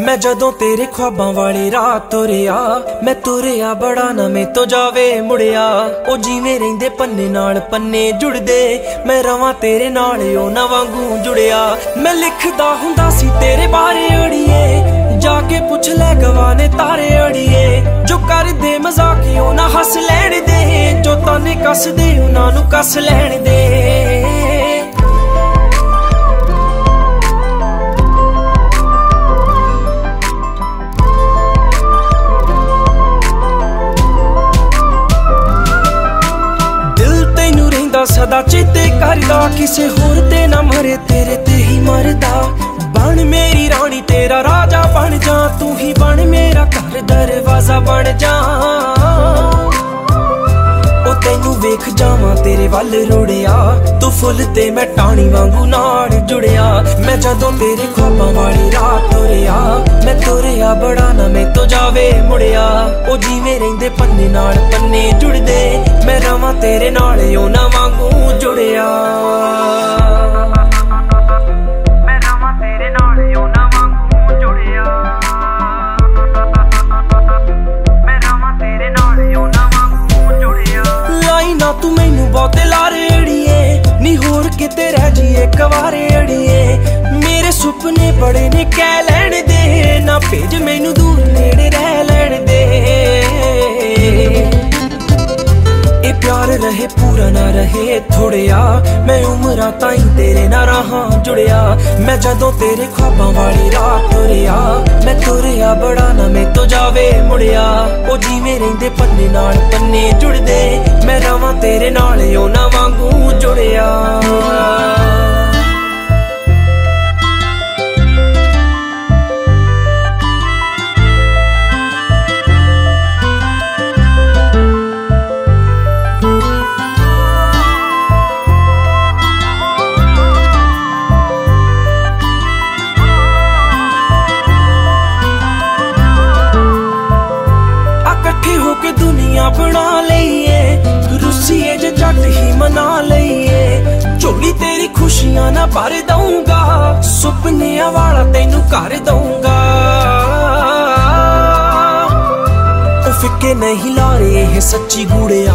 ਮੈਂ ਜਦੋਂ ਤੇਰੇ ਖੁਆਬਾਂ ਵਾਲੀ ਰਾਤ ਤੁਰਿਆ, ਮੈਂ ਤੁਰਿਆ ਬੜਾ ਨਵੇਂ ਤੋਂ ਜਾਵੇ ਮੁੜਿਆ। ਉਹ ਜਿਵੇਂ ਰਹਿੰਦੇ ਪੰਨੇ ਨਾਲ ਪੰਨੇ ਜੁੜਦੇ, ਮੈਂ ਰਵਾਂ ਤੇਰੇ ਨਾਲ ਉਹ ਵਾਂਗੂ ਜੁੜਿਆ। ਮੈਂ ਲਿਖਦਾ ਹੁੰਦਾ ਸੀ ਤੇਰੇ ਬਾਰੇ ਅੜੀਏ, ਜਾ ਕੇ ਪੁੱਛ ਲੈ ਗਵਾਨੇ ਤਾਰੇ ਅੜੀਏ। ਜੋ ਕਰਦੇ ਮਜ਼ਾਕਿਓ ਉਹਨਾਂ ਹੱਸ ਲੈਣ ਦੇ, ਜੋ ਤਾਨੇ ਕੱਸਦੇ, ਉਹਨਾਂ ਨੂੰ ਕੱਸ ਲੈਣ ਦੇ। ਸਦਾ ਚੇਤੇ ਕਰਦਾ, ਕਿਸੇ ਹੋਰ ਤੇ ਨਾ ਮਰੇ, ਤੇਰੇ ਤੇ ਹੀ ਮਰਦਾ। ਬਣ ਮੇਰੀ ਰਾਣੀ, ਤੇਰਾ ਰਾਜਾ ਬਣ ਜਾ, ਤੂੰ ਹੀ ਬਣ ਮੇਰਾ ਘਰ, ਦਰਵਾਜ਼ਾ ਬਣ ਜਾ। ਉਹ ਤੈਨੂੰ ਵੇਖ ਜਾਵਾਂ, ਤੇਰੇ ਵੱਲ ਰੁੜਿਆ। ਤੂੰ ਫੁੱਲ ਤੇ ਮੈਂ ਟਾਣੀ ਵਾਂਗੂ ਨਾਲ ਜੁੜਿਆ। ਮੈਂ ਜਦੋਂ ਤੇਰੇ ਖਾਬਾਂ ਵਾਲੀ ਰਾਤ ਤੁਰਿਆ, ਮੈਂ ਤੁਰਿਆ ਬੜਾ ਨਾ ਮੈਂ ਤੋਂ ਜਾਵੇ ਮੁੜਿਆ। ਉਹ ਜਿਵੇਂ ਰਹਿੰਦੇ ਪੰਨੇ ਨਾਲ ਪੰਨੇ ਜੁੜਦੇ ਮੈਂ ਰਵਾਂ ਤੇਰੇ ਨਾਲ ਉਹ ਵਾਂਗੂ ਜੁੜਿਆ। ਮੈਂ ਰਵਾਂ ਤੇਰੇ ਨਾਲ ਉਹਨਾਂ ਵਾਂਗੂ ਜੁੜਿਆ। ਮੈਂ ਰਵਾਂ ਤੇਰੇ ਨਾਲ ਉਹਨਾਂ ਵਾਂਗੂ ਜੁੜਿਆ। ਲਾਈ ਨਾ ਤੂੰ ਮੈਨੂੰ ਬਹੁਤੇ ਲਾਰੇ ਅੜੀਏ, ਨੀ ਹੋਰ ਕਿਤੇ ਰਹਿ ਜੀਏ ਕਵਾਰੇ ਅੜੀਏ। ਮੇਰੇ ਸੁਪਨੇ ਬੜੇ ਨੇ, ਕਹਿ ਲੈ ਰਹੇ, ਪੂਰਾ ਨਾ ਰਹੇ ਥੋੜਿਆ ਮੈਂ ਉਮਰਾਂ ਤਾਈਂ ਤੇਰੇ ਨਾਲ ਰਹਾ, ਜੁੜਿਆ। ਮੈਂ ਜਦੋਂ ਤੇਰੇ ਖਾਬਾਂ ਵਾਲੀ ਰਾਹ ਤੁਰਿਆ, ਮੈਂ ਤੁਰਿਆ ਬੜਾ ਨਾ ਮੈਂ ਤੋਂ ਜਾਵੇ, ਮੁੜਿਆ। ਉਹ ਜਿਵੇਂ ਰਹਿੰਦੇ ਪੰਨੇ ਨਾਲ ਪੰਨੇ ਜੁੜਦੇ, ਮੈਂ ਰਵਾਂ ਤੇਰੇ ਨਾਲ, ਉਹਨਾਂ ਵਾਂਗੂ ਜੁੜਿਆ। ਝੋਲੀ ਤੇਰੀ ਖੁਸ਼ੀਆਂ ਨਾ ਭਰ ਦਊਂਗਾ, ਸੁਪਨਿਆਂ ਵਾਲਾ ਤੈਨੂੰ ਕਰ ਦਊਂਗਾ। ਫਿੱਕੇ ਨਹੀਂ ਲਾਰੇ, ਇਹ ਸੱਚੀ ਗੂੜਿਆ,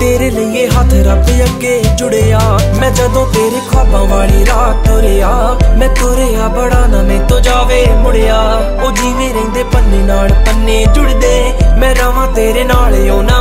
ਤੇਰੇ ਲਈ ਇਹ ਹੱਥ ਰੱਬ ਅੱਗੇ ਜੁੜਿਆ। ਮੈਂ ਜਦੋਂ ਤੇਰੇ ਖਾਬਾਂ ਵਾਲੀ ਰਾਤ ਤੁਰਿਆ, ਮੈਂ ਤੁਰਿਆ ਬੜਾ ਨਾ ਮੈਂ ਤੋਂ ਜਾਵੇ ਮੁੜਿਆ। ਉਹ ਜਿਵੇਂ ਰਹਿੰਦੇ ਪੰਨੇ ਨਾਲ ਪੰਨੇ ਜੁੜਦੇ, ਮੈਂ ਰਵਾਂ ਤੇਰੇ ਨਾਲ, ਉਹਨਾਂ